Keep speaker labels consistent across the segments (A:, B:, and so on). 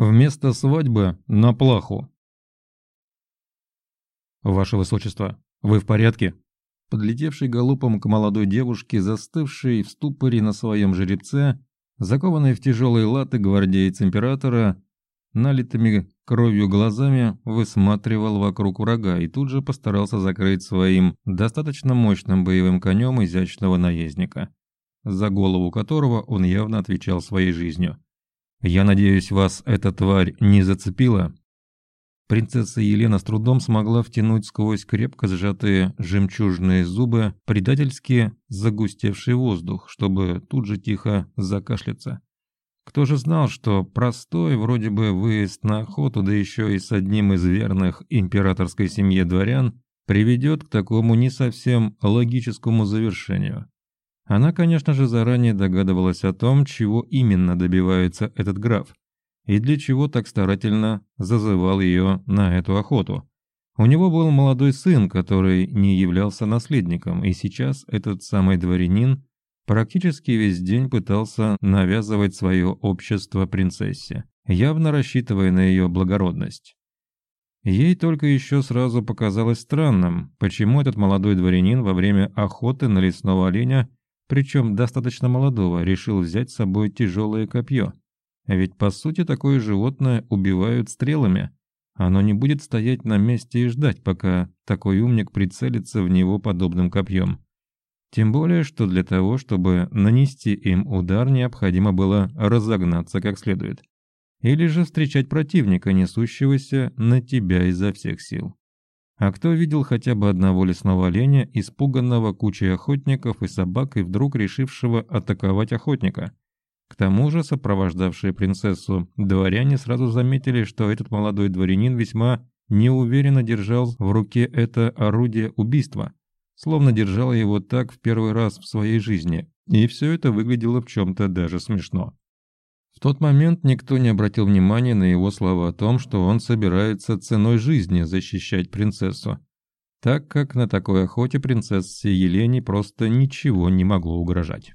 A: Вместо свадьбы на плаху. «Ваше Высочество, вы в порядке?» Подлетевший галопом к молодой девушке, застывшей в ступоре на своем жеребце, закованный в тяжелые латы гвардеец императора, налитыми кровью глазами высматривал вокруг врага и тут же постарался закрыть своим достаточно мощным боевым конем изящного наездника, за голову которого он явно отвечал своей жизнью. «Я надеюсь, вас эта тварь не зацепила?» Принцесса Елена с трудом смогла втянуть сквозь крепко сжатые жемчужные зубы предательски загустевший воздух, чтобы тут же тихо закашляться. Кто же знал, что простой вроде бы выезд на охоту, да еще и с одним из верных императорской семье дворян, приведет к такому не совсем логическому завершению. Она, конечно же, заранее догадывалась о том, чего именно добивается этот граф, и для чего так старательно зазывал ее на эту охоту. У него был молодой сын, который не являлся наследником, и сейчас этот самый дворянин практически весь день пытался навязывать свое общество принцессе, явно рассчитывая на ее благородность. Ей только еще сразу показалось странным, почему этот молодой дворянин во время охоты на лесного оленя причем достаточно молодого, решил взять с собой тяжелое копье. Ведь по сути такое животное убивают стрелами. Оно не будет стоять на месте и ждать, пока такой умник прицелится в него подобным копьем. Тем более, что для того, чтобы нанести им удар, необходимо было разогнаться как следует. Или же встречать противника, несущегося на тебя изо всех сил. А кто видел хотя бы одного лесного оленя, испуганного кучей охотников и собак и вдруг решившего атаковать охотника? К тому же сопровождавшие принцессу дворяне сразу заметили, что этот молодой дворянин весьма неуверенно держал в руке это орудие убийства, словно держал его так в первый раз в своей жизни, и все это выглядело в чем-то даже смешно. В тот момент никто не обратил внимания на его слова о том, что он собирается ценой жизни защищать принцессу, так как на такой охоте принцессе Елене просто ничего не могло угрожать.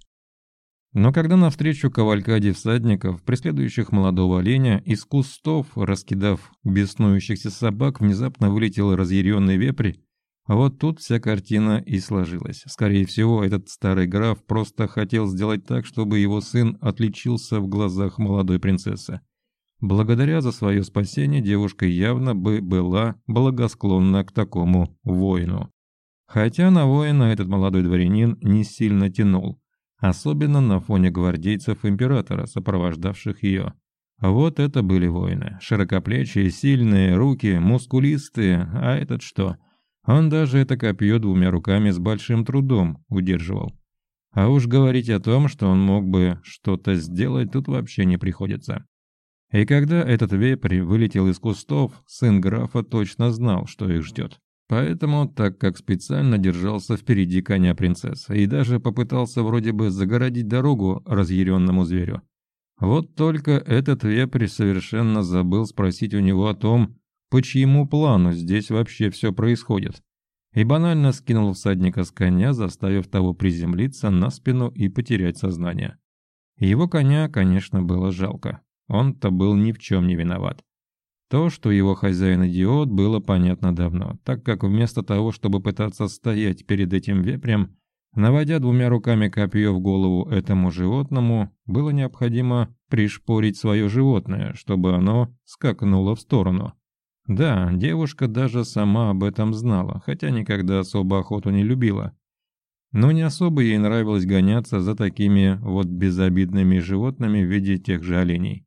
A: Но когда навстречу кавалькаде всадников, преследующих молодого оленя, из кустов, раскидав беснующихся собак, внезапно вылетел разъяренный вепрь вот тут вся картина и сложилась. Скорее всего, этот старый граф просто хотел сделать так, чтобы его сын отличился в глазах молодой принцессы. Благодаря за свое спасение девушка явно бы была благосклонна к такому воину. Хотя на воина этот молодой дворянин не сильно тянул, особенно на фоне гвардейцев императора, сопровождавших ее. Вот это были воины. Широкоплечие, сильные, руки, мускулистые, а этот что – он даже это копье двумя руками с большим трудом удерживал. А уж говорить о том, что он мог бы что-то сделать, тут вообще не приходится. И когда этот вепрь вылетел из кустов, сын графа точно знал, что их ждет. Поэтому, так как специально держался впереди коня принцессы и даже попытался вроде бы загородить дорогу разъяренному зверю. Вот только этот вепрь совершенно забыл спросить у него о том, по чьему плану здесь вообще все происходит, и банально скинул всадника с коня, заставив того приземлиться на спину и потерять сознание. Его коня, конечно, было жалко. Он-то был ни в чем не виноват. То, что его хозяин идиот, было понятно давно, так как вместо того, чтобы пытаться стоять перед этим вепрем, наводя двумя руками копье в голову этому животному, было необходимо пришпорить свое животное, чтобы оно скакнуло в сторону. Да, девушка даже сама об этом знала, хотя никогда особо охоту не любила. Но не особо ей нравилось гоняться за такими вот безобидными животными в виде тех же оленей.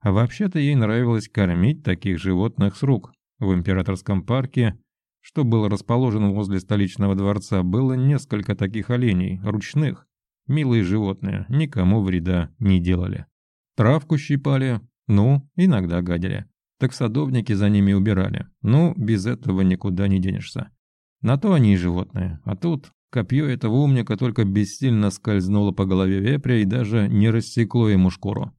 A: А вообще-то ей нравилось кормить таких животных с рук. В императорском парке, что было расположено возле столичного дворца, было несколько таких оленей, ручных. Милые животные, никому вреда не делали. Травку щипали, ну, иногда гадили так садовники за ними убирали. Ну, без этого никуда не денешься. На то они и животные. А тут копье этого умника только бессильно скользнуло по голове вепря и даже не рассекло ему шкуру.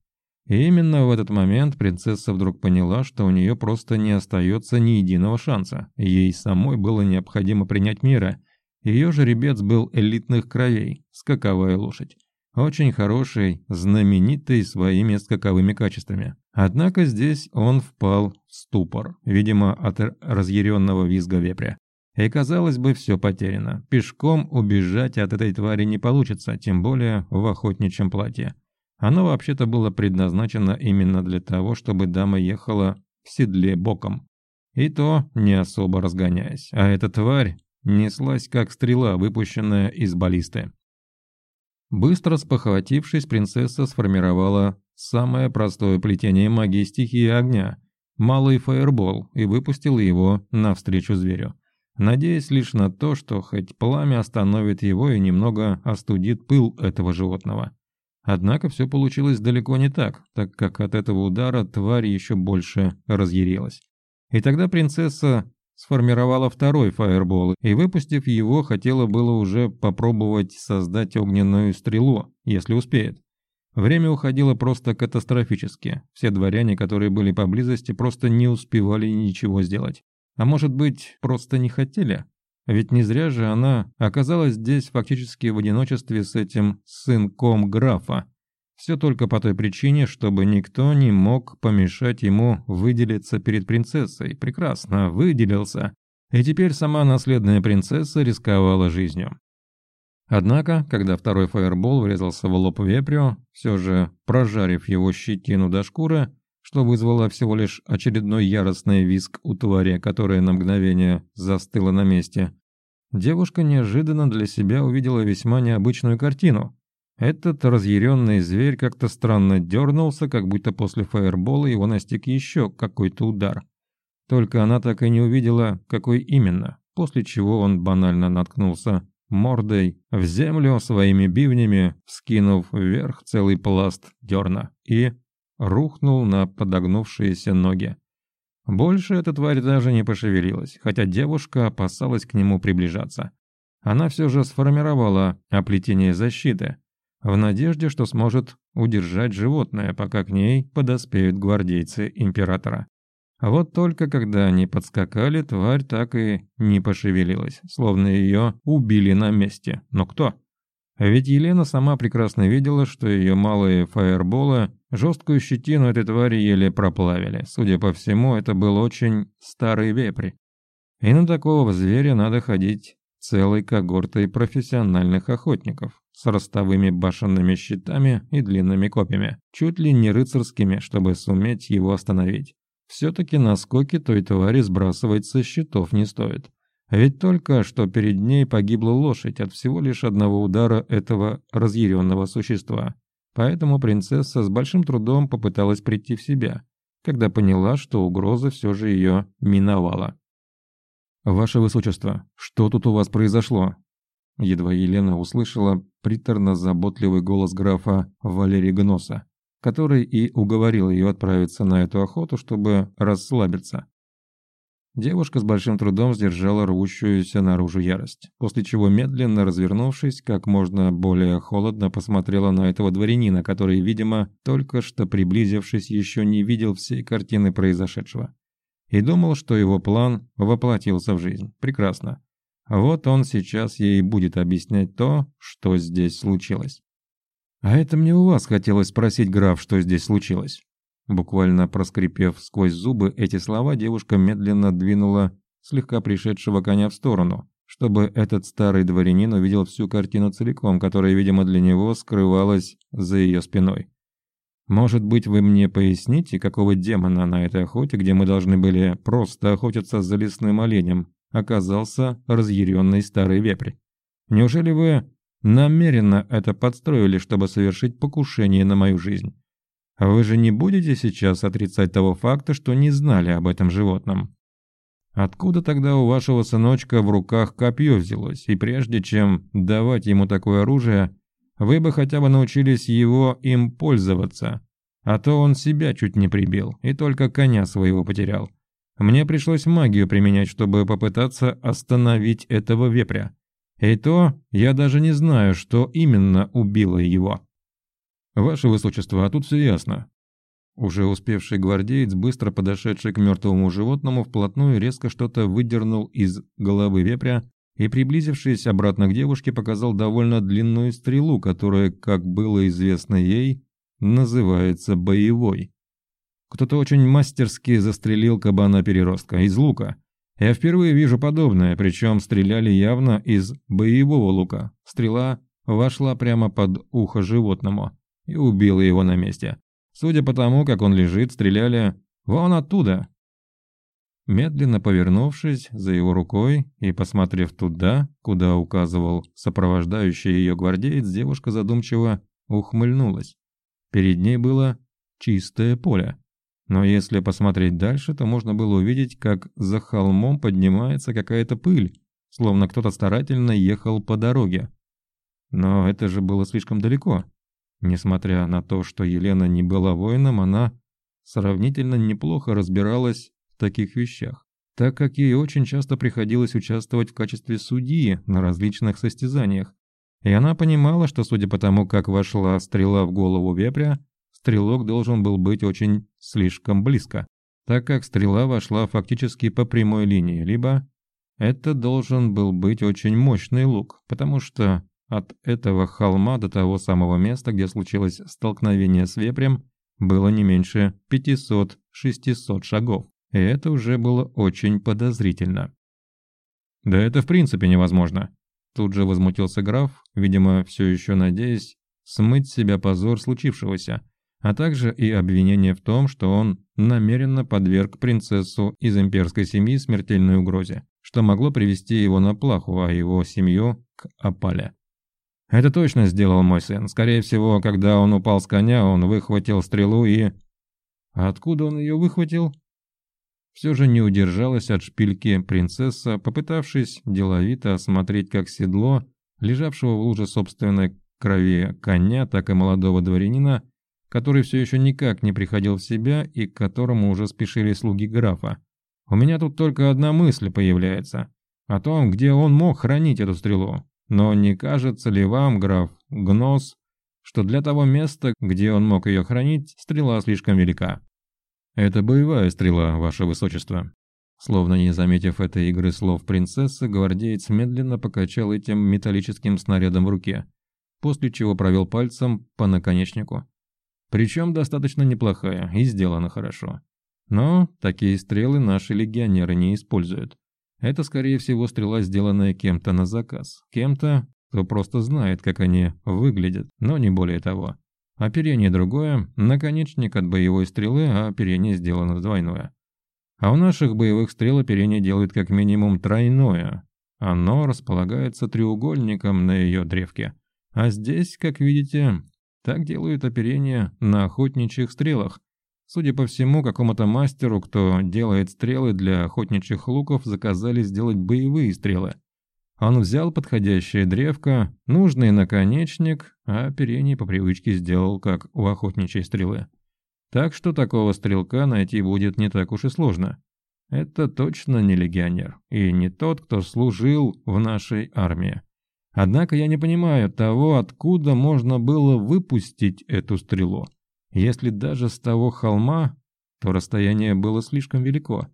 A: И именно в этот момент принцесса вдруг поняла, что у нее просто не остается ни единого шанса. Ей самой было необходимо принять меры. Ее жеребец был элитных кровей, скаковая лошадь. Очень хороший, знаменитый своими скаковыми качествами. Однако здесь он впал в ступор, видимо, от разъяренного визга вепря. И, казалось бы, все потеряно. Пешком убежать от этой твари не получится, тем более в охотничьем платье. Оно вообще-то было предназначено именно для того, чтобы дама ехала в седле боком. И то не особо разгоняясь. А эта тварь неслась как стрела, выпущенная из баллисты. Быстро спохватившись, принцесса сформировала самое простое плетение магии стихии огня – малый фаербол и выпустила его навстречу зверю надеясь лишь на то, что хоть пламя остановит его и немного остудит пыл этого животного. Однако все получилось далеко не так, так как от этого удара тварь еще больше разъярилась. И тогда принцесса сформировала второй фаербол и, выпустив его, хотела было уже попробовать создать огненную стрелу, если успеет. Время уходило просто катастрофически. Все дворяне, которые были поблизости, просто не успевали ничего сделать. А может быть, просто не хотели? Ведь не зря же она оказалась здесь фактически в одиночестве с этим сынком графа. Все только по той причине, чтобы никто не мог помешать ему выделиться перед принцессой. Прекрасно, выделился. И теперь сама наследная принцесса рисковала жизнью. Однако, когда второй фаербол врезался в лоб вепрю, все же прожарив его щетину до шкуры, что вызвало всего лишь очередной яростный визг у твари, которая на мгновение застыла на месте. Девушка неожиданно для себя увидела весьма необычную картину. Этот разъяренный зверь как-то странно дернулся, как будто после фаербола его настиг еще какой-то удар. Только она так и не увидела, какой именно, после чего он банально наткнулся мордой в землю своими бивнями, скинув вверх целый пласт дерна, и рухнул на подогнувшиеся ноги. Больше эта тварь даже не пошевелилась, хотя девушка опасалась к нему приближаться. Она все же сформировала оплетение защиты, в надежде, что сможет удержать животное, пока к ней подоспеют гвардейцы императора. Вот только когда они подскакали, тварь так и не пошевелилась, словно ее убили на месте. Но кто? Ведь Елена сама прекрасно видела, что ее малые фаерболы жесткую щетину этой твари еле проплавили. Судя по всему, это был очень старый вепрь. И на такого зверя надо ходить целой когортой профессиональных охотников с ростовыми башенными щитами и длинными копьями, чуть ли не рыцарскими, чтобы суметь его остановить. Все-таки наскоки той твари сбрасывать со щитов не стоит. Ведь только что перед ней погибла лошадь от всего лишь одного удара этого разъяренного существа. Поэтому принцесса с большим трудом попыталась прийти в себя, когда поняла, что угроза все же ее миновала. «Ваше Высочество, что тут у вас произошло?» Едва Елена услышала приторно-заботливый голос графа Валерия Гноса, который и уговорил ее отправиться на эту охоту, чтобы расслабиться. Девушка с большим трудом сдержала рвущуюся наружу ярость, после чего, медленно развернувшись, как можно более холодно посмотрела на этого дворянина, который, видимо, только что приблизившись, еще не видел всей картины произошедшего. И думал, что его план воплотился в жизнь. Прекрасно. Вот он сейчас ей будет объяснять то, что здесь случилось. «А это мне у вас хотелось спросить, граф, что здесь случилось?» Буквально проскрипев сквозь зубы эти слова, девушка медленно двинула слегка пришедшего коня в сторону, чтобы этот старый дворянин увидел всю картину целиком, которая, видимо, для него скрывалась за ее спиной. «Может быть, вы мне поясните, какого демона на этой охоте, где мы должны были просто охотиться за лесным оленем, оказался разъяренный старый вепрь? Неужели вы намеренно это подстроили, чтобы совершить покушение на мою жизнь?» Вы же не будете сейчас отрицать того факта, что не знали об этом животном? Откуда тогда у вашего сыночка в руках копье взялось, и прежде чем давать ему такое оружие, вы бы хотя бы научились его им пользоваться, а то он себя чуть не прибил и только коня своего потерял. Мне пришлось магию применять, чтобы попытаться остановить этого вепря. И то я даже не знаю, что именно убило его. «Ваше Высочество, а тут все ясно». Уже успевший гвардеец, быстро подошедший к мертвому животному, вплотную резко что-то выдернул из головы вепря и, приблизившись обратно к девушке, показал довольно длинную стрелу, которая, как было известно ей, называется боевой. Кто-то очень мастерски застрелил кабана-переростка из лука. Я впервые вижу подобное, причем стреляли явно из боевого лука. Стрела вошла прямо под ухо животному и убила его на месте. Судя по тому, как он лежит, стреляли вон оттуда. Медленно повернувшись за его рукой и посмотрев туда, куда указывал сопровождающий ее гвардеец, девушка задумчиво ухмыльнулась. Перед ней было чистое поле. Но если посмотреть дальше, то можно было увидеть, как за холмом поднимается какая-то пыль, словно кто-то старательно ехал по дороге. Но это же было слишком далеко. Несмотря на то, что Елена не была воином, она сравнительно неплохо разбиралась в таких вещах, так как ей очень часто приходилось участвовать в качестве судьи на различных состязаниях. И она понимала, что судя по тому, как вошла стрела в голову вепря, стрелок должен был быть очень слишком близко, так как стрела вошла фактически по прямой линии, либо это должен был быть очень мощный лук, потому что от этого холма до того самого места, где случилось столкновение с вепрем, было не меньше 500-600 шагов. И это уже было очень подозрительно. «Да это в принципе невозможно!» Тут же возмутился граф, видимо, все еще надеясь смыть с себя позор случившегося, а также и обвинение в том, что он намеренно подверг принцессу из имперской семьи смертельной угрозе, что могло привести его на плаху, а его семью к опале. Это точно сделал мой сын. Скорее всего, когда он упал с коня, он выхватил стрелу и... А откуда он ее выхватил? Все же не удержалась от шпильки принцесса, попытавшись деловито осмотреть как седло, лежавшего в луже собственной крови коня, так и молодого дворянина, который все еще никак не приходил в себя и к которому уже спешили слуги графа. У меня тут только одна мысль появляется. О том, где он мог хранить эту стрелу. Но не кажется ли вам, граф Гнос, что для того места, где он мог ее хранить, стрела слишком велика? Это боевая стрела, ваше высочество. Словно не заметив этой игры слов принцессы, гвардеец медленно покачал этим металлическим снарядом в руке, после чего провел пальцем по наконечнику. Причем достаточно неплохая и сделана хорошо. Но такие стрелы наши легионеры не используют. Это, скорее всего, стрела, сделанная кем-то на заказ. Кем-то, кто просто знает, как они выглядят, но не более того. Оперение другое, наконечник от боевой стрелы, а оперение сделано двойное. А у наших боевых стрел оперение делают как минимум тройное. Оно располагается треугольником на ее древке. А здесь, как видите, так делают оперение на охотничьих стрелах, Судя по всему, какому-то мастеру, кто делает стрелы для охотничьих луков, заказали сделать боевые стрелы. Он взял подходящее древко, нужный наконечник, а оперение по привычке сделал, как у охотничьей стрелы. Так что такого стрелка найти будет не так уж и сложно. Это точно не легионер, и не тот, кто служил в нашей армии. Однако я не понимаю того, откуда можно было выпустить эту стрелу. Если даже с того холма, то расстояние было слишком велико.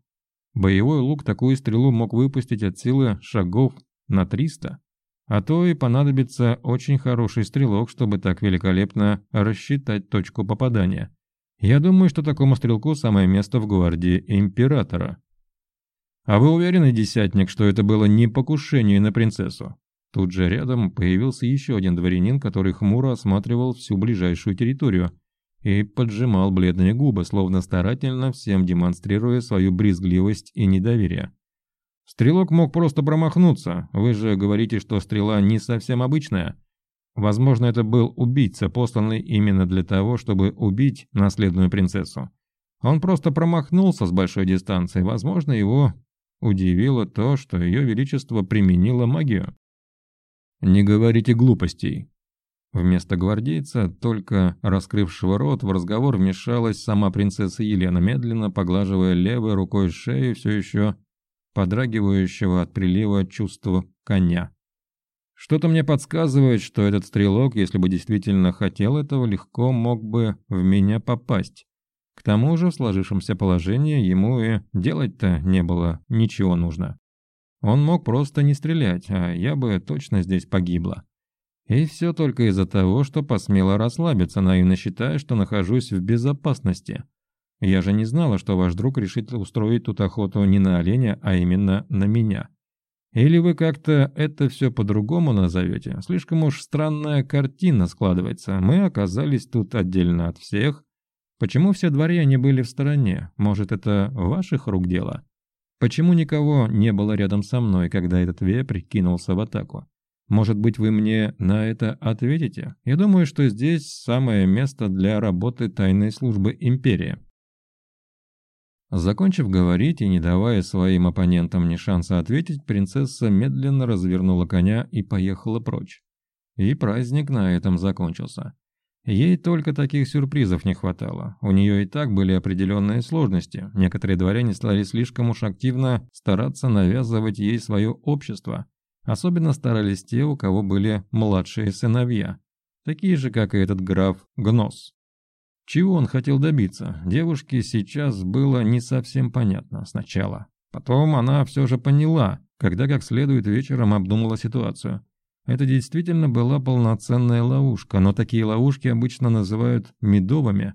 A: Боевой лук такую стрелу мог выпустить от силы шагов на 300, а то и понадобится очень хороший стрелок, чтобы так великолепно рассчитать точку попадания. Я думаю, что такому стрелку самое место в гвардии императора. А вы уверены, десятник, что это было не покушение на принцессу? Тут же рядом появился еще один дворянин, который хмуро осматривал всю ближайшую территорию – и поджимал бледные губы, словно старательно всем демонстрируя свою брезгливость и недоверие. Стрелок мог просто промахнуться, вы же говорите, что стрела не совсем обычная. Возможно, это был убийца, посланный именно для того, чтобы убить наследную принцессу. Он просто промахнулся с большой дистанции, возможно, его удивило то, что ее величество применило магию. «Не говорите глупостей», Вместо гвардейца, только раскрывшего рот, в разговор вмешалась сама принцесса Елена, медленно поглаживая левой рукой шею все еще подрагивающего от прилива чувства коня. Что-то мне подсказывает, что этот стрелок, если бы действительно хотел этого, легко мог бы в меня попасть. К тому же в сложившемся положении ему и делать-то не было ничего нужно. Он мог просто не стрелять, а я бы точно здесь погибла. И все только из-за того, что посмела расслабиться, наивно считая, что нахожусь в безопасности. Я же не знала, что ваш друг решит устроить тут охоту не на оленя, а именно на меня. Или вы как-то это все по-другому назовете? Слишком уж странная картина складывается. Мы оказались тут отдельно от всех. Почему все дворяне были в стороне? Может, это ваших рук дело? Почему никого не было рядом со мной, когда этот вепрь кинулся в атаку? Может быть, вы мне на это ответите? Я думаю, что здесь самое место для работы тайной службы империи. Закончив говорить и не давая своим оппонентам ни шанса ответить, принцесса медленно развернула коня и поехала прочь. И праздник на этом закончился. Ей только таких сюрпризов не хватало. У нее и так были определенные сложности. Некоторые дворяне стали слишком уж активно стараться навязывать ей свое общество. Особенно старались те, у кого были младшие сыновья. Такие же, как и этот граф Гнос. Чего он хотел добиться, девушке сейчас было не совсем понятно сначала. Потом она все же поняла, когда как следует вечером обдумала ситуацию. Это действительно была полноценная ловушка, но такие ловушки обычно называют медовыми.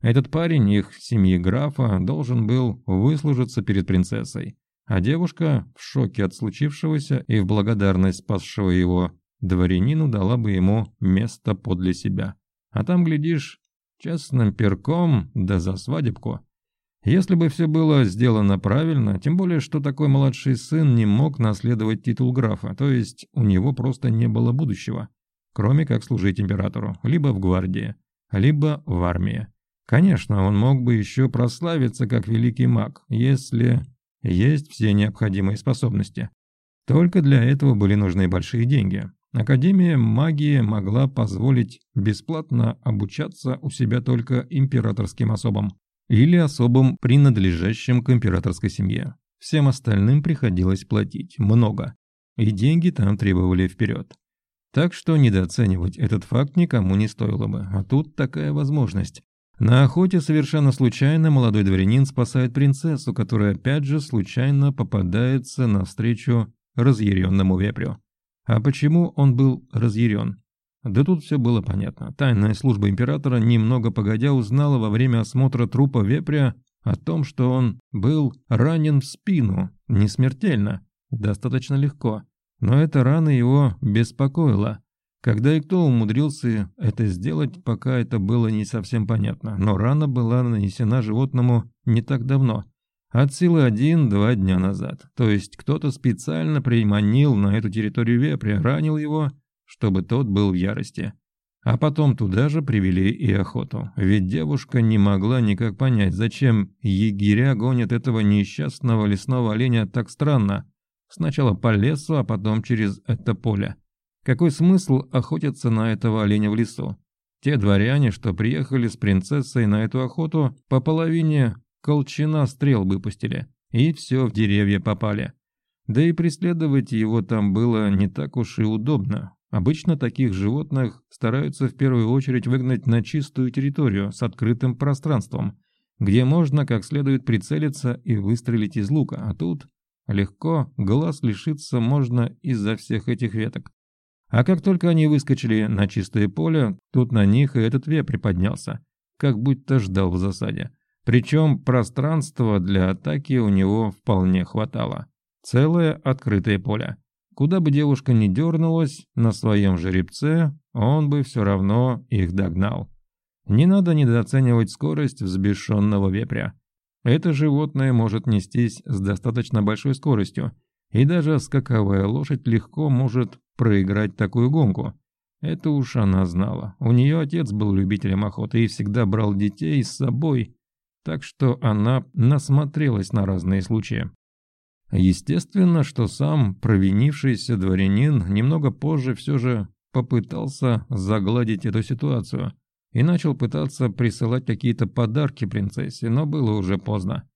A: Этот парень, их семьи графа, должен был выслужиться перед принцессой. А девушка, в шоке от случившегося и в благодарность спасшего его дворянину, дала бы ему место подле себя. А там, глядишь, Честным перком, да за свадебку. Если бы все было сделано правильно, тем более, что такой младший сын не мог наследовать титул графа, то есть у него просто не было будущего, кроме как служить императору, либо в гвардии, либо в армии. Конечно, он мог бы еще прославиться как великий маг, если есть все необходимые способности. Только для этого были нужны большие деньги. Академия магии могла позволить бесплатно обучаться у себя только императорским особам или особам, принадлежащим к императорской семье. Всем остальным приходилось платить много, и деньги там требовали вперед. Так что недооценивать этот факт никому не стоило бы, а тут такая возможность. На охоте совершенно случайно молодой дворянин спасает принцессу, которая опять же случайно попадается навстречу разъяренному вепрю. А почему он был разъярен? Да тут все было понятно. Тайная служба императора немного погодя узнала во время осмотра трупа вепря о том, что он был ранен в спину, не смертельно, достаточно легко. Но эта рана его беспокоила. Когда и кто умудрился это сделать, пока это было не совсем понятно. Но рана была нанесена животному не так давно – от силы один-два дня назад. То есть кто-то специально приманил на эту территорию вепря, ранил его, чтобы тот был в ярости. А потом туда же привели и охоту. Ведь девушка не могла никак понять, зачем егеря гонят этого несчастного лесного оленя так странно. Сначала по лесу, а потом через это поле. Какой смысл охотиться на этого оленя в лесу? Те дворяне, что приехали с принцессой на эту охоту, по половине колчана стрел выпустили, и все в деревья попали. Да и преследовать его там было не так уж и удобно. Обычно таких животных стараются в первую очередь выгнать на чистую территорию с открытым пространством, где можно как следует прицелиться и выстрелить из лука, а тут легко глаз лишиться можно из-за всех этих веток. А как только они выскочили на чистое поле, тут на них и этот вепрь поднялся, как будто ждал в засаде. Причем пространства для атаки у него вполне хватало. Целое открытое поле. Куда бы девушка ни дернулась на своем жеребце, он бы все равно их догнал. Не надо недооценивать скорость взбешенного вепря. Это животное может нестись с достаточно большой скоростью, и даже скаковая лошадь легко может проиграть такую гонку. Это уж она знала. У нее отец был любителем охоты и всегда брал детей с собой так что она насмотрелась на разные случаи. Естественно, что сам провинившийся дворянин немного позже все же попытался загладить эту ситуацию и начал пытаться присылать какие-то подарки принцессе, но было уже поздно.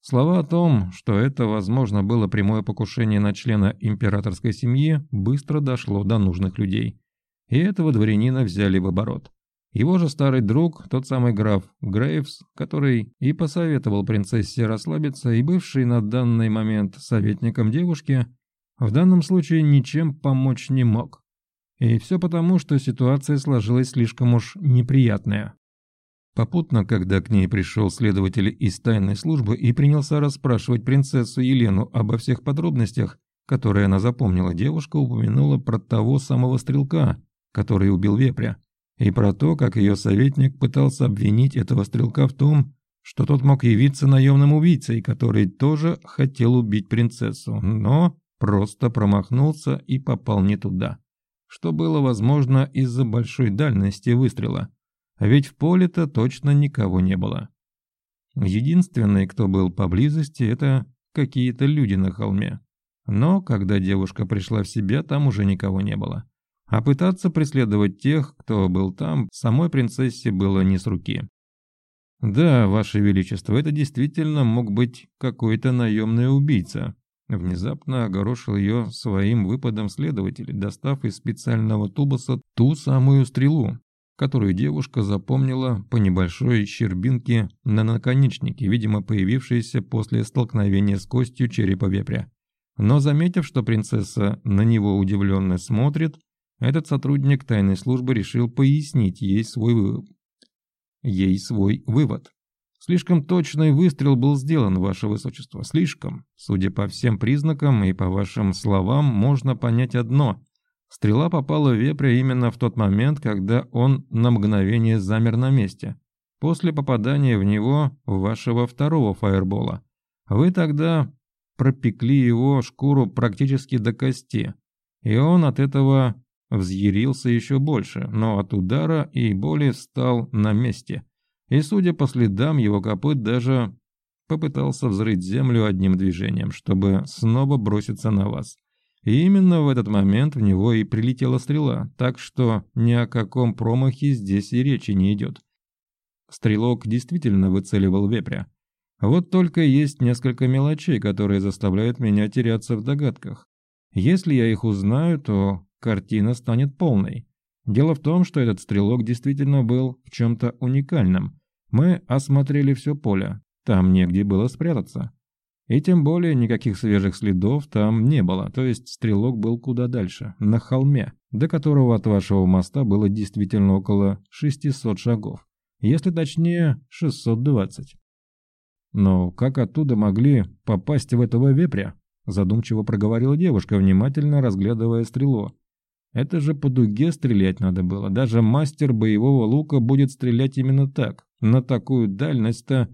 A: Слова о том, что это, возможно, было прямое покушение на члена императорской семьи, быстро дошло до нужных людей. И этого дворянина взяли в оборот. Его же старый друг, тот самый граф Грейвс, который и посоветовал принцессе расслабиться, и бывший на данный момент советником девушки, в данном случае ничем помочь не мог. И все потому, что ситуация сложилась слишком уж неприятная. Попутно, когда к ней пришел следователь из тайной службы и принялся расспрашивать принцессу Елену обо всех подробностях, которые она запомнила, девушка упомянула про того самого стрелка, который убил вепря, и про то, как ее советник пытался обвинить этого стрелка в том, что тот мог явиться наемным убийцей, который тоже хотел убить принцессу, но просто промахнулся и попал не туда, что было возможно из-за большой дальности выстрела. А ведь в поле-то точно никого не было. Единственный, кто был поблизости, это какие-то люди на холме. Но когда девушка пришла в себя, там уже никого не было. А пытаться преследовать тех, кто был там, самой принцессе было не с руки. «Да, Ваше Величество, это действительно мог быть какой-то наемный убийца», Внезапно огорошил ее своим выпадом следователь, достав из специального тубуса ту самую стрелу, которую девушка запомнила по небольшой щербинке на наконечнике, видимо, появившейся после столкновения с костью черепа вепря. Но заметив, что принцесса на него удивленно смотрит, этот сотрудник тайной службы решил пояснить ей свой, вы... ей свой вывод. Слишком точный выстрел был сделан, ваше высочество, слишком. Судя по всем признакам и по вашим словам, можно понять одно. Стрела попала в вепря именно в тот момент, когда он на мгновение замер на месте. После попадания в него вашего второго фаербола. Вы тогда пропекли его шкуру практически до кости. И он от этого взъярился еще больше, но от удара и боли встал на месте. И, судя по следам его копыт, даже попытался взрыть землю одним движением, чтобы снова броситься на вас. И именно в этот момент в него и прилетела стрела, так что ни о каком промахе здесь и речи не идет. Стрелок действительно выцеливал вепря. Вот только есть несколько мелочей, которые заставляют меня теряться в догадках. Если я их узнаю, то картина станет полной. Дело в том, что этот стрелок действительно был в чем-то уникальном. Мы осмотрели все поле, там негде было спрятаться. И тем более никаких свежих следов там не было, то есть стрелок был куда дальше, на холме, до которого от вашего моста было действительно около 600 шагов, если точнее 620. Но как оттуда могли попасть в этого вепря? Задумчиво проговорила девушка, внимательно разглядывая стрелу. Это же по дуге стрелять надо было. Даже мастер боевого лука будет стрелять именно так. На такую дальность-то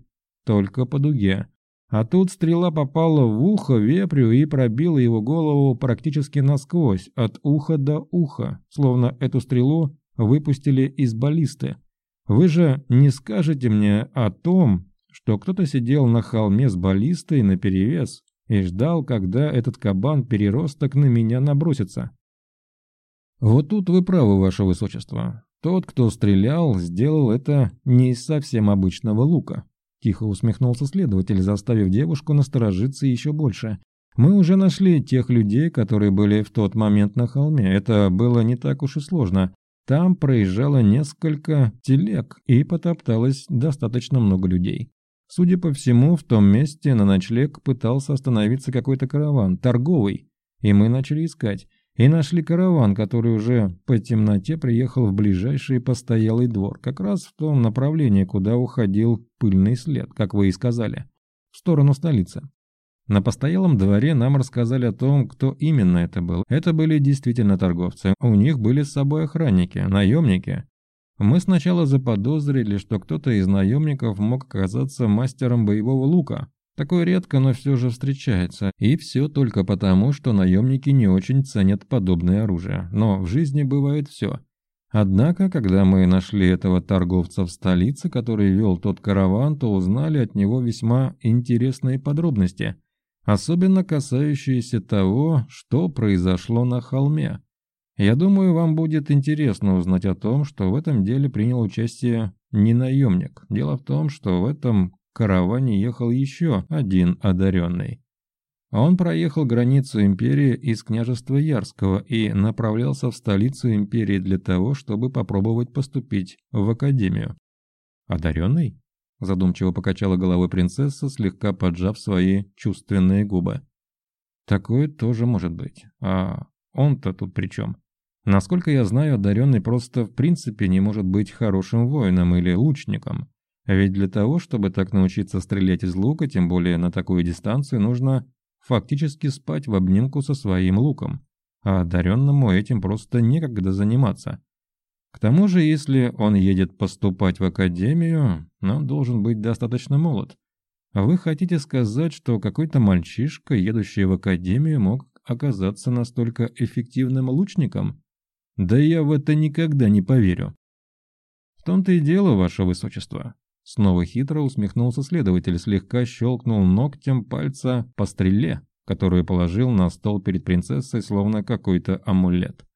A: только по дуге. А тут стрела попала в ухо вепрю и пробила его голову практически насквозь, от уха до уха, словно эту стрелу выпустили из баллисты. Вы же не скажете мне о том, что кто-то сидел на холме с баллистой наперевес и ждал, когда этот кабан-переросток на меня набросится. Вот тут вы правы, ваше высочество. Тот, кто стрелял, сделал это не из совсем обычного лука. Тихо усмехнулся следователь, заставив девушку насторожиться еще больше. Мы уже нашли тех людей, которые были в тот момент на холме. Это было не так уж и сложно. Там проезжало несколько телег и потопталось достаточно много людей. Судя по всему, в том месте на ночлег пытался остановиться какой-то караван, торговый, и мы начали искать и нашли караван, который уже по темноте приехал в ближайший постоялый двор, как раз в том направлении, куда уходил пыльный след, как вы и сказали, в сторону столицы. На постоялом дворе нам рассказали о том, кто именно это был. Это были действительно торговцы. У них были с собой охранники, наемники. Мы сначала заподозрили, что кто-то из наемников мог оказаться мастером боевого лука, Такое редко, но все же встречается. И все только потому, что наемники не очень ценят подобное оружие. Но в жизни бывает все. Однако, когда мы нашли этого торговца в столице, который вел тот караван, то узнали от него весьма интересные подробности, особенно касающиеся того, что произошло на холме. Я думаю, вам будет интересно узнать о том, что в этом деле принял участие не наемник. Дело в том, что в этом караване ехал еще один одаренный. Он проехал границу империи из княжества Ярского и направлялся в столицу империи для того, чтобы попробовать поступить в академию. «Одаренный?» – задумчиво покачала головой принцесса, слегка поджав свои чувственные губы. «Такое тоже может быть. А он-то тут при чем? Насколько я знаю, одаренный просто в принципе не может быть хорошим воином или лучником. Ведь для того, чтобы так научиться стрелять из лука, тем более на такую дистанцию, нужно фактически спать в обнимку со своим луком, а одаренному этим просто некогда заниматься. К тому же, если он едет поступать в академию, он должен быть достаточно молод. Вы хотите сказать, что какой-то мальчишка, едущий в академию, мог оказаться настолько эффективным лучником? Да я в это никогда не поверю. В том-то и дело, ваше высочество. Снова хитро усмехнулся следователь, слегка щелкнул ногтем пальца по стреле, которую положил на стол перед принцессой, словно какой-то амулет.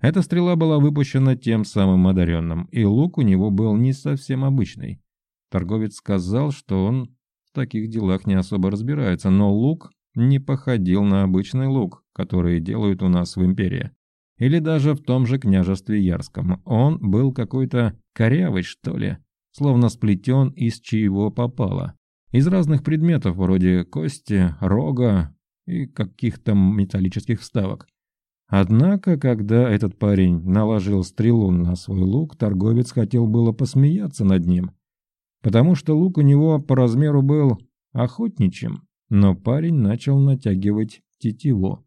A: Эта стрела была выпущена тем самым одаренным, и лук у него был не совсем обычный. Торговец сказал, что он в таких делах не особо разбирается, но лук не походил на обычный лук, который делают у нас в империи. Или даже в том же княжестве Ярском. Он был какой-то корявый, что ли, словно сплетен из чьего попало. Из разных предметов, вроде кости, рога и каких-то металлических вставок. Однако, когда этот парень наложил стрелу на свой лук, торговец хотел было посмеяться над ним, потому что лук у него по размеру был охотничьим, но парень начал натягивать тетиву.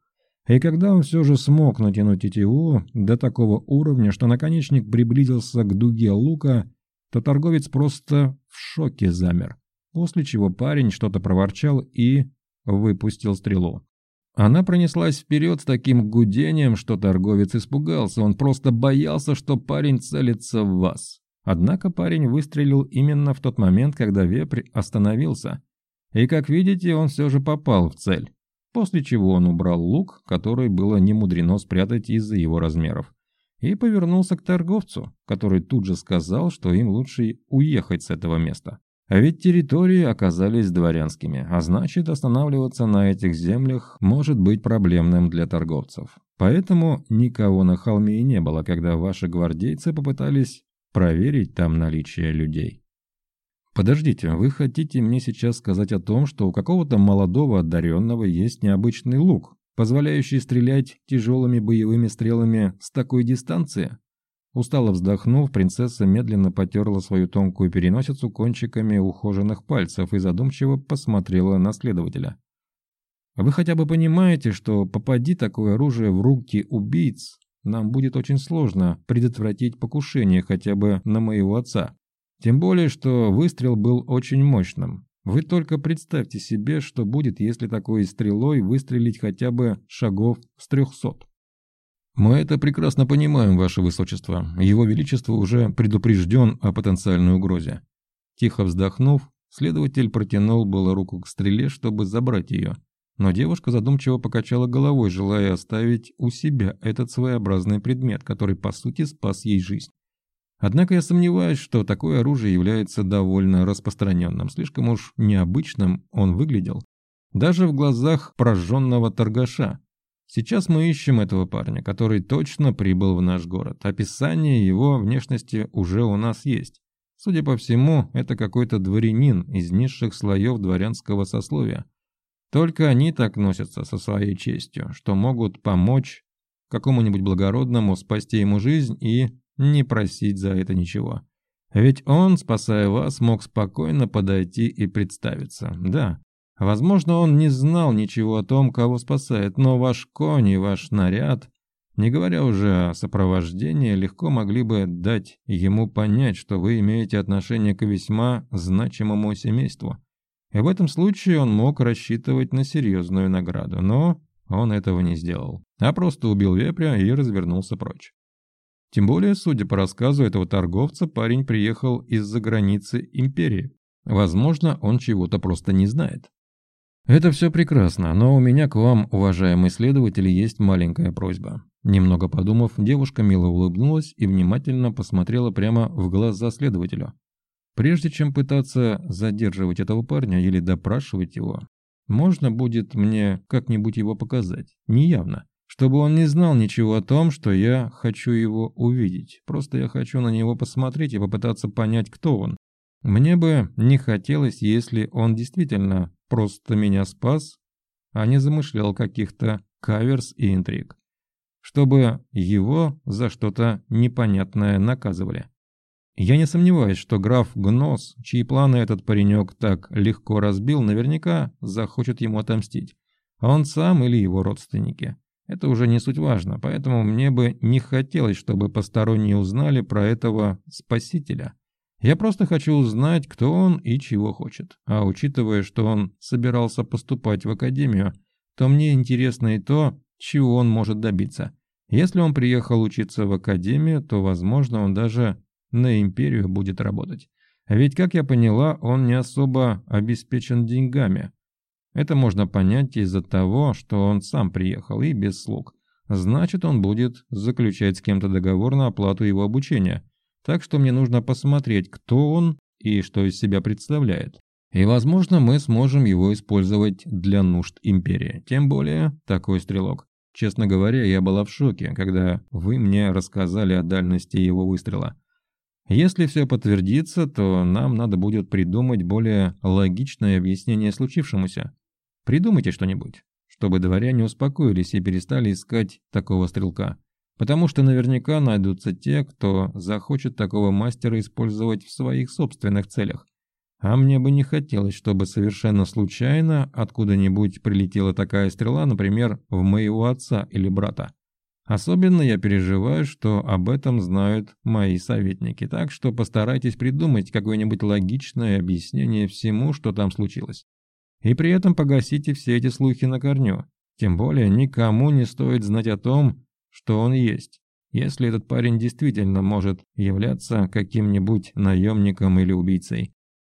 A: И когда он все же смог натянуть тетиву до такого уровня, что наконечник приблизился к дуге лука, то торговец просто в шоке замер, после чего парень что-то проворчал и выпустил стрелу. Она пронеслась вперед с таким гудением, что торговец испугался, он просто боялся, что парень целится в вас. Однако парень выстрелил именно в тот момент, когда вепрь остановился. И, как видите, он все же попал в цель. После чего он убрал лук, который было немудрено спрятать из-за его размеров и повернулся к торговцу, который тут же сказал, что им лучше уехать с этого места. А ведь территории оказались дворянскими, а значит останавливаться на этих землях может быть проблемным для торговцев. Поэтому никого на холме и не было, когда ваши гвардейцы попытались проверить там наличие людей. Подождите, вы хотите мне сейчас сказать о том, что у какого-то молодого одаренного есть необычный лук, позволяющий стрелять тяжелыми боевыми стрелами с такой дистанции? Устало вздохнув, принцесса медленно потерла свою тонкую переносицу кончиками ухоженных пальцев и задумчиво посмотрела на следователя. «Вы хотя бы понимаете, что попади такое оружие в руки убийц, нам будет очень сложно предотвратить покушение хотя бы на моего отца. Тем более, что выстрел был очень мощным. Вы только представьте себе, что будет, если такой стрелой выстрелить хотя бы шагов с трехсот. Мы это прекрасно понимаем, Ваше Высочество. Его Величество уже предупрежден о потенциальной угрозе. Тихо вздохнув, следователь протянул было руку к стреле, чтобы забрать ее. Но девушка задумчиво покачала головой, желая оставить у себя этот своеобразный предмет, который по сути спас ей жизнь. Однако я сомневаюсь, что такое оружие является довольно распространенным. Слишком уж необычным он выглядел. Даже в глазах прожженного торгаша. Сейчас мы ищем этого парня, который точно прибыл в наш город. Описание его внешности уже у нас есть. Судя по всему, это какой-то дворянин из низших слоев дворянского сословия. Только они так носятся со своей честью, что могут помочь какому-нибудь благородному спасти ему жизнь и не просить за это ничего. Ведь он, спасая вас, мог спокойно подойти и представиться. Да, возможно, он не знал ничего о том, кого спасает, но ваш конь и ваш наряд, не говоря уже о сопровождении, легко могли бы дать ему понять, что вы имеете отношение к весьма значимому семейству. И в этом случае он мог рассчитывать на серьезную награду, но он этого не сделал, а просто убил вепря и развернулся прочь. Тем более, судя по рассказу этого торговца, парень приехал из-за границы империи. Возможно, он чего-то просто не знает. Это все прекрасно, но у меня к вам, уважаемые следователи, есть маленькая просьба. Немного подумав, девушка мило улыбнулась и внимательно посмотрела прямо в глаза следователю. Прежде чем пытаться задерживать этого парня или допрашивать его, можно будет мне как-нибудь его показать, неявно чтобы он не знал ничего о том, что я хочу его увидеть. Просто я хочу на него посмотреть и попытаться понять, кто он. Мне бы не хотелось, если он действительно просто меня спас, а не замышлял каких-то каверс и интриг. Чтобы его за что-то непонятное наказывали. Я не сомневаюсь, что граф Гнос, чьи планы этот паренек так легко разбил, наверняка захочет ему отомстить. Он сам или его родственники. Это уже не суть важно, поэтому мне бы не хотелось, чтобы посторонние узнали про этого спасителя. Я просто хочу узнать, кто он и чего хочет. А учитывая, что он собирался поступать в академию, то мне интересно и то, чего он может добиться. Если он приехал учиться в академию, то, возможно, он даже на империю будет работать. Ведь, как я поняла, он не особо обеспечен деньгами. Это можно понять из-за того, что он сам приехал и без слуг. Значит, он будет заключать с кем-то договор на оплату его обучения. Так что мне нужно посмотреть, кто он и что из себя представляет. И, возможно, мы сможем его использовать для нужд Империи. Тем более, такой стрелок. Честно говоря, я была в шоке, когда вы мне рассказали о дальности его выстрела. Если все подтвердится, то нам надо будет придумать более логичное объяснение случившемуся. Придумайте что-нибудь, чтобы дворяне успокоились и перестали искать такого стрелка. Потому что наверняка найдутся те, кто захочет такого мастера использовать в своих собственных целях. А мне бы не хотелось, чтобы совершенно случайно откуда-нибудь прилетела такая стрела, например, в моего отца или брата. Особенно я переживаю, что об этом знают мои советники, так что постарайтесь придумать какое-нибудь логичное объяснение всему, что там случилось. И при этом погасите все эти слухи на корню. Тем более никому не стоит знать о том, что он есть. Если этот парень действительно может являться каким-нибудь наемником или убийцей.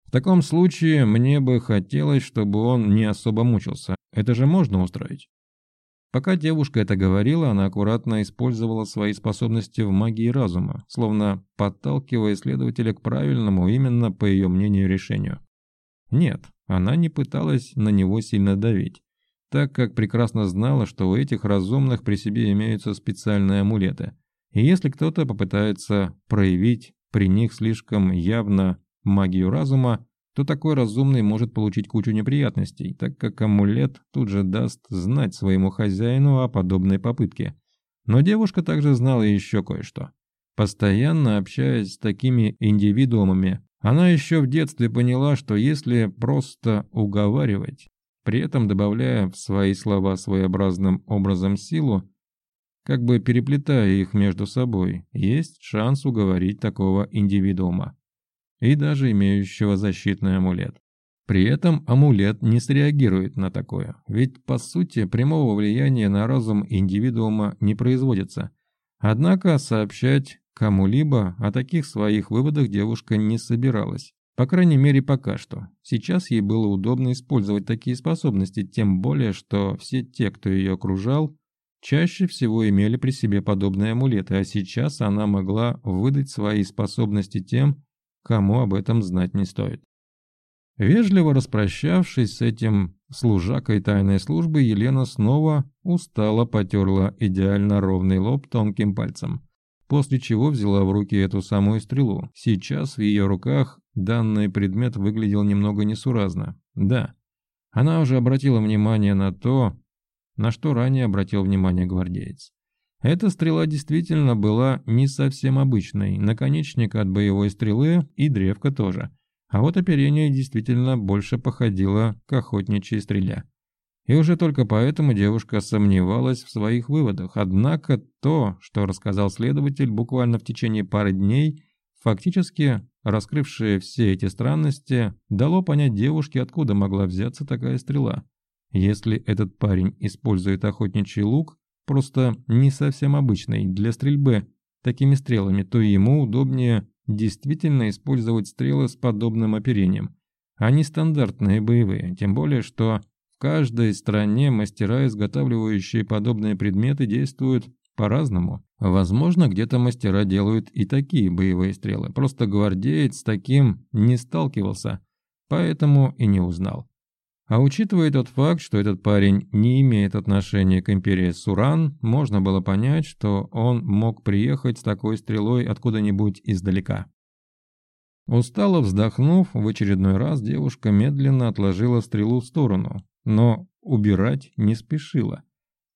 A: В таком случае мне бы хотелось, чтобы он не особо мучился. Это же можно устроить. Пока девушка это говорила, она аккуратно использовала свои способности в магии разума, словно подталкивая исследователя к правильному, именно по ее мнению, решению. Нет, она не пыталась на него сильно давить так как прекрасно знала, что у этих разумных при себе имеются специальные амулеты. И если кто-то попытается проявить при них слишком явно магию разума, то такой разумный может получить кучу неприятностей, так как амулет тут же даст знать своему хозяину о подобной попытке. Но девушка также знала еще кое-что. Постоянно общаясь с такими индивидуумами, она еще в детстве поняла, что если просто уговаривать, при этом добавляя в свои слова своеобразным образом силу, как бы переплетая их между собой, есть шанс уговорить такого индивидуума, и даже имеющего защитный амулет. При этом амулет не среагирует на такое, ведь по сути прямого влияния на разум индивидуума не производится. Однако сообщать кому-либо о таких своих выводах девушка не собиралась. По крайней мере, пока что. Сейчас ей было удобно использовать такие способности, тем более, что все те, кто ее окружал, чаще всего имели при себе подобные амулеты, а сейчас она могла выдать свои способности тем, кому об этом знать не стоит. Вежливо распрощавшись с этим служакой тайной службы, Елена снова устало потерла идеально ровный лоб тонким пальцем, после чего взяла в руки эту самую стрелу. Сейчас в ее руках Данный предмет выглядел немного несуразно. Да, она уже обратила внимание на то, на что ранее обратил внимание гвардеец. Эта стрела действительно была не совсем обычной, наконечник от боевой стрелы и древко тоже. А вот оперение действительно больше походило к охотничьей стреле. И уже только поэтому девушка сомневалась в своих выводах. Однако то, что рассказал следователь буквально в течение пары дней, фактически раскрывшее все эти странности, дало понять девушке, откуда могла взяться такая стрела. Если этот парень использует охотничий лук, просто не совсем обычный, для стрельбы такими стрелами, то ему удобнее действительно использовать стрелы с подобным оперением, а не стандартные боевые, тем более, что каждой стране мастера, изготавливающие подобные предметы, действуют по-разному. Возможно, где-то мастера делают и такие боевые стрелы. Просто гвардеец с таким не сталкивался, поэтому и не узнал. А учитывая тот факт, что этот парень не имеет отношения к империи Суран, можно было понять, что он мог приехать с такой стрелой откуда-нибудь издалека. Устало вздохнув, в очередной раз девушка медленно отложила стрелу в сторону, но убирать не спешила.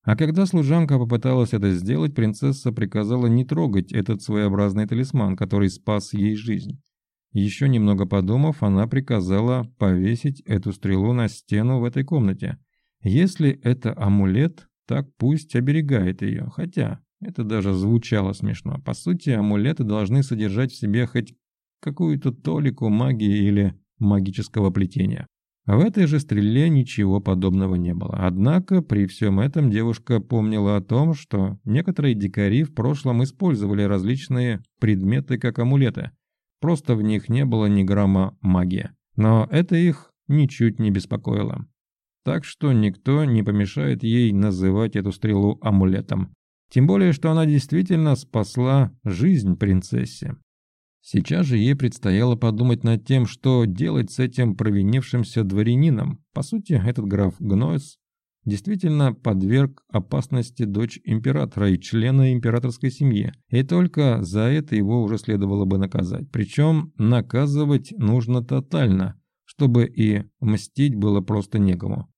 A: А когда служанка попыталась это сделать, принцесса приказала не трогать этот своеобразный талисман, который спас ей жизнь. Еще немного подумав, она приказала повесить эту стрелу на стену в этой комнате. Если это амулет, так пусть оберегает ее. Хотя, это даже звучало смешно. По сути, амулеты должны содержать в себе хоть какую-то толику магии или магического плетения. В этой же стреле ничего подобного не было. Однако при всем этом девушка помнила о том, что некоторые дикари в прошлом использовали различные предметы как амулеты. Просто в них не было ни грамма магии. Но это их ничуть не беспокоило. Так что никто не помешает ей называть эту стрелу амулетом. Тем более, что она действительно спасла жизнь принцессе. Сейчас же ей предстояло подумать над тем, что делать с этим провинившимся дворянином. По сути, этот граф Гнойс действительно подверг опасности дочь императора и члена императорской семьи. И только за это его уже следовало бы наказать. Причем наказывать нужно тотально, чтобы и мстить было просто некому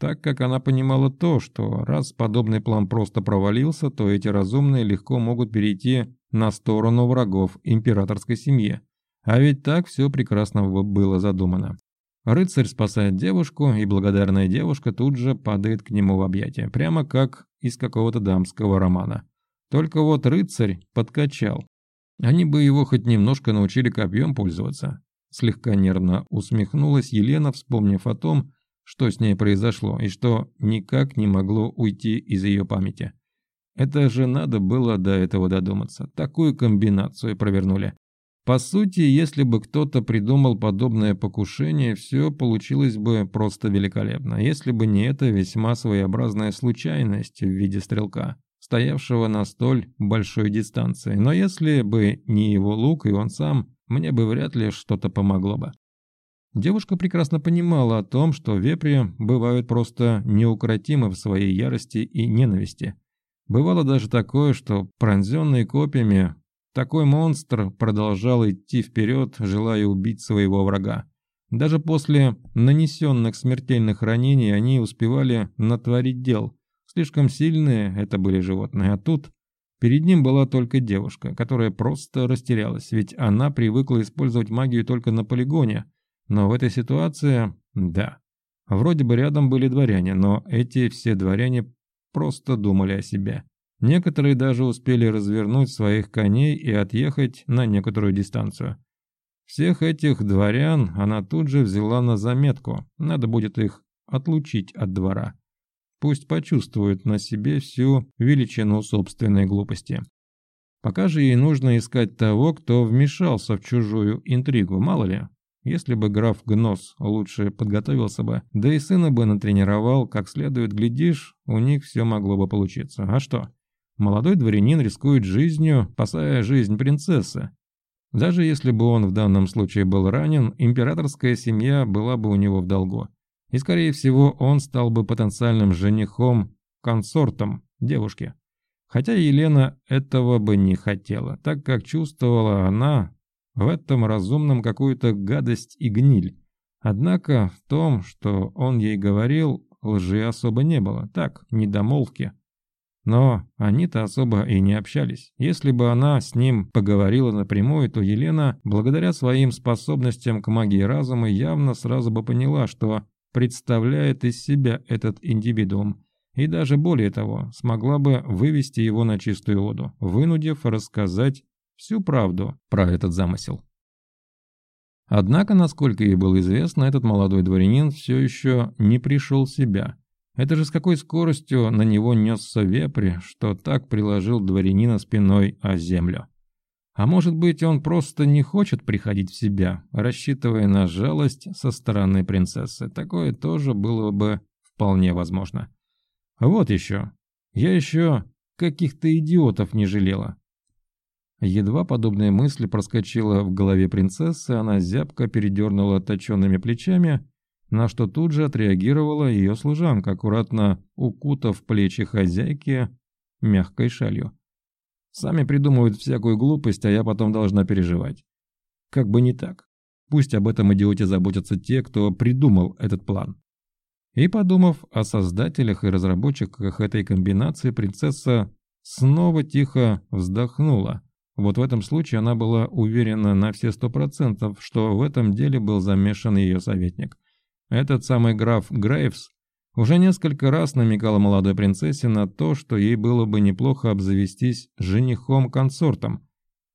A: так как она понимала то, что раз подобный план просто провалился, то эти разумные легко могут перейти на сторону врагов императорской семьи. А ведь так все прекрасно было задумано. Рыцарь спасает девушку, и благодарная девушка тут же падает к нему в объятия, прямо как из какого-то дамского романа. Только вот рыцарь подкачал. Они бы его хоть немножко научили копьем пользоваться. Слегка нервно усмехнулась Елена, вспомнив о том, что с ней произошло и что никак не могло уйти из ее памяти. Это же надо было до этого додуматься. Такую комбинацию провернули. По сути, если бы кто-то придумал подобное покушение, все получилось бы просто великолепно, если бы не эта весьма своеобразная случайность в виде стрелка, стоявшего на столь большой дистанции. Но если бы не его лук и он сам, мне бы вряд ли что-то помогло бы. Девушка прекрасно понимала о том, что вепри бывают просто неукротимы в своей ярости и ненависти. Бывало даже такое, что пронзенный копьями такой монстр продолжал идти вперед, желая убить своего врага. Даже после нанесенных смертельных ранений они успевали натворить дел. Слишком сильные это были животные, а тут перед ним была только девушка, которая просто растерялась, ведь она привыкла использовать магию только на полигоне – но в этой ситуации, да. Вроде бы рядом были дворяне, но эти все дворяне просто думали о себе. Некоторые даже успели развернуть своих коней и отъехать на некоторую дистанцию. Всех этих дворян она тут же взяла на заметку, надо будет их отлучить от двора. Пусть почувствуют на себе всю величину собственной глупости. Пока же ей нужно искать того, кто вмешался в чужую интригу, мало ли, если бы граф Гнос лучше подготовился бы, да и сына бы натренировал как следует, глядишь, у них все могло бы получиться. А что? Молодой дворянин рискует жизнью, спасая жизнь принцессы. Даже если бы он в данном случае был ранен, императорская семья была бы у него в долгу. И, скорее всего, он стал бы потенциальным женихом, консортом девушки. Хотя Елена этого бы не хотела, так как чувствовала она, в этом разумном какую-то гадость и гниль. Однако в том, что он ей говорил, лжи особо не было. Так, недомолвки. Но они-то особо и не общались. Если бы она с ним поговорила напрямую, то Елена, благодаря своим способностям к магии разума, явно сразу бы поняла, что представляет из себя этот индивидуум. И даже более того, смогла бы вывести его на чистую воду, вынудив рассказать всю правду про этот замысел. Однако, насколько ей было известно, этот молодой дворянин все еще не пришел в себя. Это же с какой скоростью на него несся вепрь, что так приложил дворянина спиной о землю. А может быть, он просто не хочет приходить в себя, рассчитывая на жалость со стороны принцессы. Такое тоже было бы вполне возможно. Вот еще. Я еще каких-то идиотов не жалела. Едва подобная мысль проскочила в голове принцессы, она зябко передернула точенными плечами, на что тут же отреагировала ее служанка, аккуратно укутав плечи хозяйки мягкой шалью. Сами придумывают всякую глупость, а я потом должна переживать. Как бы не так. Пусть об этом идиоте заботятся те, кто придумал этот план. И подумав о создателях и разработчиках этой комбинации, принцесса снова тихо вздохнула. Вот в этом случае она была уверена на все сто процентов, что в этом деле был замешан ее советник. Этот самый граф Грейвс уже несколько раз намекала молодой принцессе на то, что ей было бы неплохо обзавестись женихом-консортом,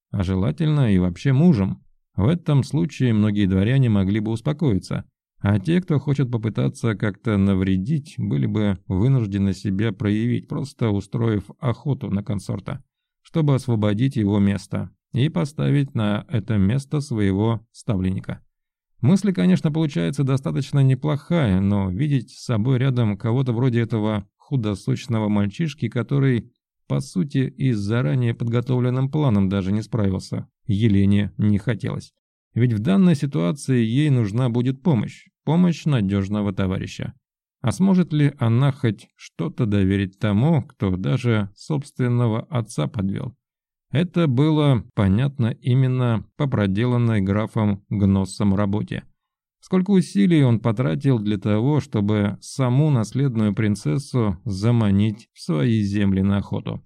A: а желательно и вообще мужем. В этом случае многие дворяне могли бы успокоиться, а те, кто хочет попытаться как-то навредить, были бы вынуждены себя проявить, просто устроив охоту на консорта, чтобы освободить его место и поставить на это место своего ставленника. Мысль, конечно, получается достаточно неплохая, но видеть с собой рядом кого-то вроде этого худосочного мальчишки, который, по сути, и с заранее подготовленным планом даже не справился, Елене не хотелось. Ведь в данной ситуации ей нужна будет помощь, помощь надежного товарища. А сможет ли она хоть что-то доверить тому, кто даже собственного отца подвел? Это было понятно именно по проделанной графом Гноссом работе. Сколько усилий он потратил для того, чтобы саму наследную принцессу заманить в свои земли на охоту.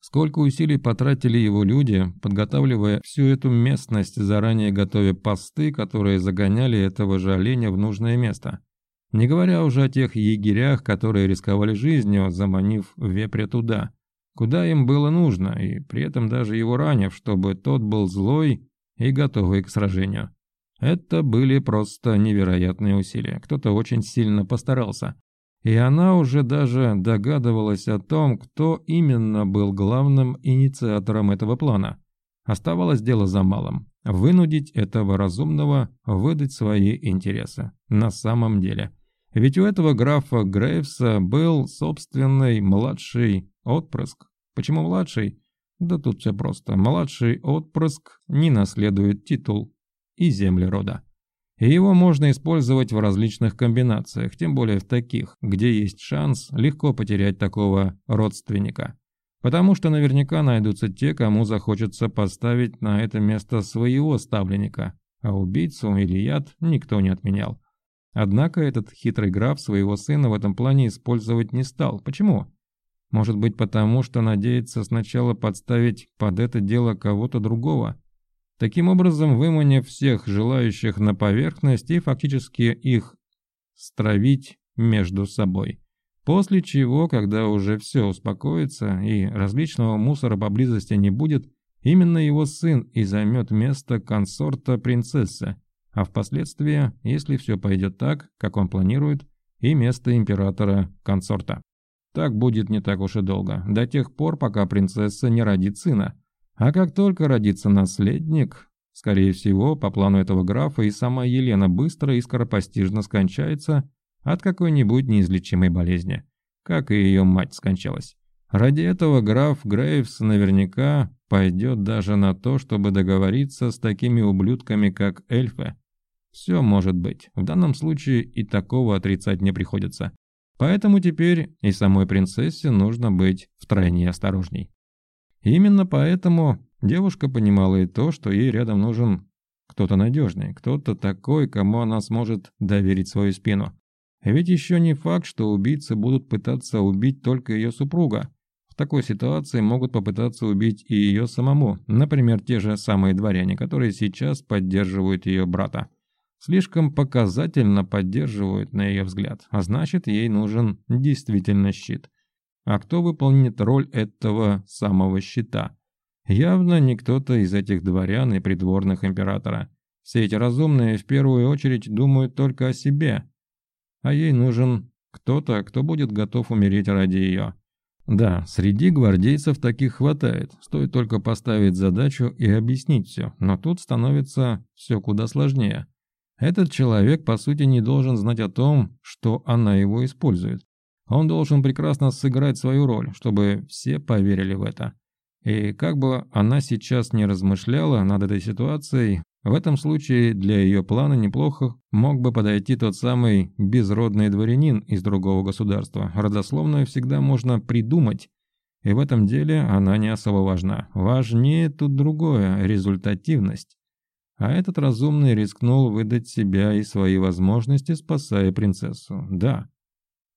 A: Сколько усилий потратили его люди, подготавливая всю эту местность, заранее готовя посты, которые загоняли этого же оленя в нужное место. Не говоря уже о тех егерях, которые рисковали жизнью, заманив вепря туда, куда им было нужно, и при этом даже его ранив, чтобы тот был злой и готовый к сражению. Это были просто невероятные усилия. Кто-то очень сильно постарался. И она уже даже догадывалась о том, кто именно был главным инициатором этого плана. Оставалось дело за малым – вынудить этого разумного выдать свои интересы. На самом деле. Ведь у этого графа Грейвса был собственный младший отпрыск. Почему младший? Да тут все просто. Младший отпрыск не наследует титул и земли рода и его можно использовать в различных комбинациях, тем более в таких, где есть шанс легко потерять такого родственника. Потому что наверняка найдутся те, кому захочется поставить на это место своего ставленника, а убийцу или яд никто не отменял. Однако этот хитрый граф своего сына в этом плане использовать не стал. Почему? Может быть потому, что надеется сначала подставить под это дело кого-то другого, таким образом выманив всех желающих на поверхность и фактически их стравить между собой. После чего, когда уже все успокоится и различного мусора поблизости не будет, именно его сын и займет место консорта принцессы, а впоследствии, если все пойдет так, как он планирует, и место императора-консорта. Так будет не так уж и долго, до тех пор, пока принцесса не родит сына, а как только родится наследник, скорее всего, по плану этого графа и сама Елена быстро и скоропостижно скончается от какой-нибудь неизлечимой болезни, как и ее мать скончалась. Ради этого граф Грейвс наверняка пойдет даже на то, чтобы договориться с такими ублюдками, как эльфы. Все может быть. В данном случае и такого отрицать не приходится. Поэтому теперь и самой принцессе нужно быть втройне осторожней. Именно поэтому девушка понимала и то, что ей рядом нужен кто-то надежный, кто-то такой, кому она сможет доверить свою спину. Ведь еще не факт, что убийцы будут пытаться убить только ее супруга. В такой ситуации могут попытаться убить и ее самому, например, те же самые дворяне, которые сейчас поддерживают ее брата. Слишком показательно поддерживают, на ее взгляд, а значит, ей нужен действительно щит. А кто выполнит роль этого самого щита? Явно не кто-то из этих дворян и придворных императора. Все эти разумные в первую очередь думают только о себе. А ей нужен кто-то, кто будет готов умереть ради ее. Да, среди гвардейцев таких хватает, стоит только поставить задачу и объяснить все, но тут становится все куда сложнее. Этот человек, по сути, не должен знать о том, что она его использует. Он должен прекрасно сыграть свою роль, чтобы все поверили в это. И как бы она сейчас не размышляла над этой ситуацией, в этом случае для ее плана неплохо мог бы подойти тот самый безродный дворянин из другого государства. Родословную всегда можно придумать, и в этом деле она не особо важна. Важнее тут другое – результативность. А этот разумный рискнул выдать себя и свои возможности, спасая принцессу. Да,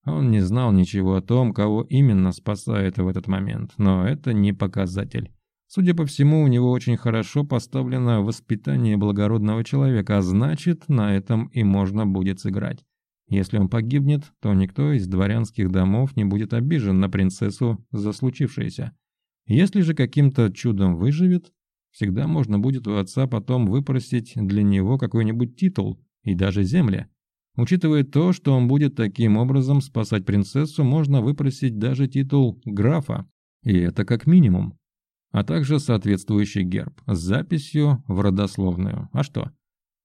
A: Он не знал ничего о том, кого именно спасает в этот момент, но это не показатель. Судя по всему, у него очень хорошо поставлено воспитание благородного человека, а значит, на этом и можно будет сыграть. Если он погибнет, то никто из дворянских домов не будет обижен на принцессу за случившееся. Если же каким-то чудом выживет, всегда можно будет у отца потом выпросить для него какой-нибудь титул и даже земли. Учитывая то, что он будет таким образом спасать принцессу, можно выпросить даже титул графа, и это как минимум. А также соответствующий герб с записью в родословную. А что?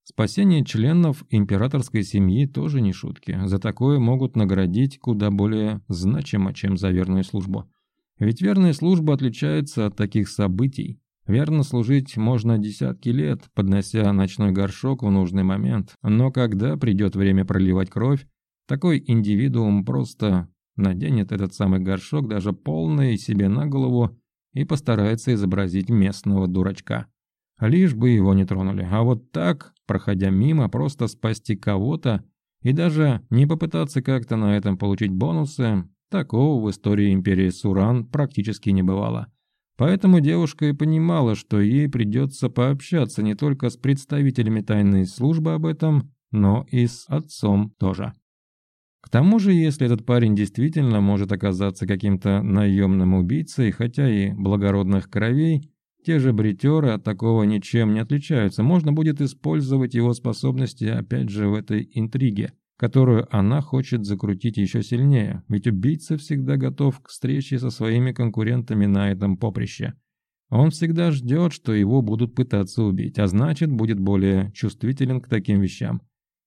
A: Спасение членов императорской семьи тоже не шутки. За такое могут наградить куда более значимо, чем за верную службу. Ведь верная служба отличается от таких событий. Верно служить можно десятки лет, поднося ночной горшок в нужный момент, но когда придет время проливать кровь, такой индивидуум просто наденет этот самый горшок даже полный себе на голову и постарается изобразить местного дурачка. Лишь бы его не тронули. А вот так, проходя мимо, просто спасти кого-то и даже не попытаться как-то на этом получить бонусы, такого в истории империи Суран практически не бывало. Поэтому девушка и понимала, что ей придется пообщаться не только с представителями тайной службы об этом, но и с отцом тоже. К тому же, если этот парень действительно может оказаться каким-то наемным убийцей, хотя и благородных кровей, те же бритеры от такого ничем не отличаются, можно будет использовать его способности опять же в этой интриге которую она хочет закрутить еще сильнее, ведь убийца всегда готов к встрече со своими конкурентами на этом поприще. Он всегда ждет, что его будут пытаться убить, а значит будет более чувствителен к таким вещам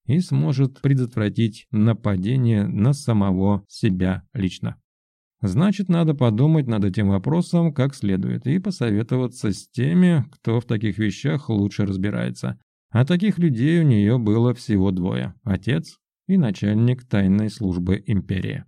A: и сможет предотвратить нападение на самого себя лично. Значит, надо подумать над этим вопросом как следует и посоветоваться с теми, кто в таких вещах лучше разбирается. А таких людей у нее было всего двое – отец и начальник тайной службы империи.